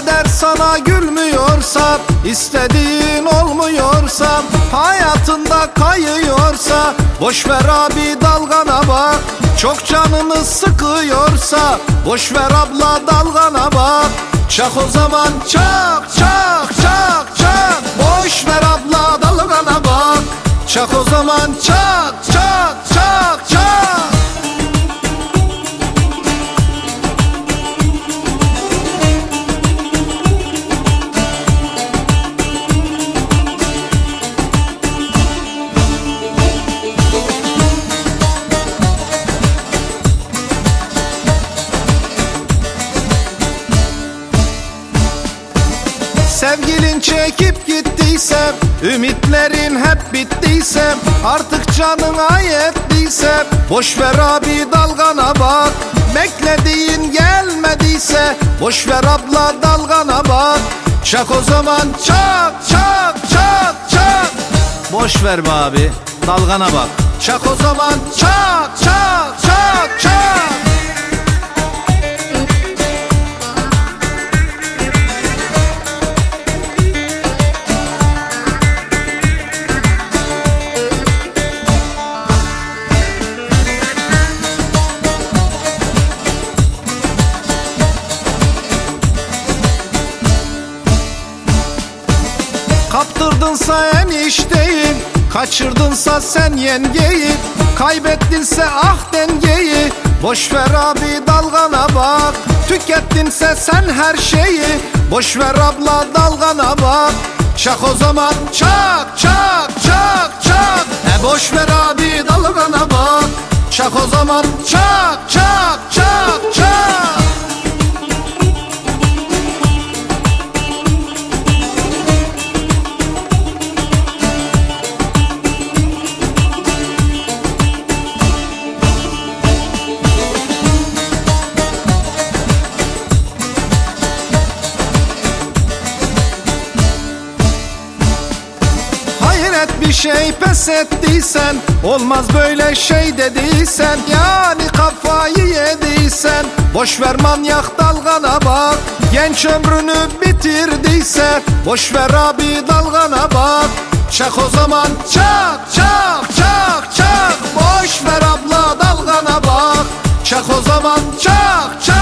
Kader sana gülmüyorsa istediğin olmuyorsa Hayatında kayıyorsa Boş ver abi dalgana bak Çok canını sıkıyorsa Boş ver abla dalgana bak. Çak o zaman çak çak çak çak Boş ver abla dalgana bak. Çak o zaman çak Sevgilin çekip gittiyse Ümitlerin hep bittiyse Artık canına yettiyse Boş ver abi dalgana bak. Beklediğin gelmediyse Boş ver abla dalgana bak. Çak o zaman çak çak çak çak. Boş ver be abi dalgana bak. Çak o zaman çak çak çak çak Kaptırdınsa enişteyi Kaçırdınsa sen yengeyi Kaybettinse ah dengeyi Boş ver abi dalgana bak Tükettinse sen her şeyi Boş ver abla dalgana bak. Çak o zaman çak çak çak çak E boş ver abi dalgana bak. Çak o zaman çak çak bir şey pes ettiysen Olmaz böyle şey dediysen Yani kafayı yediysen Boş ver manyak dalgana bak Genç ömrünü bitirdiyse Boş ver abi dalgana bak Çak o zaman çak çak çak çak Boş ver abla dalgana bak Çak o zaman çak çak.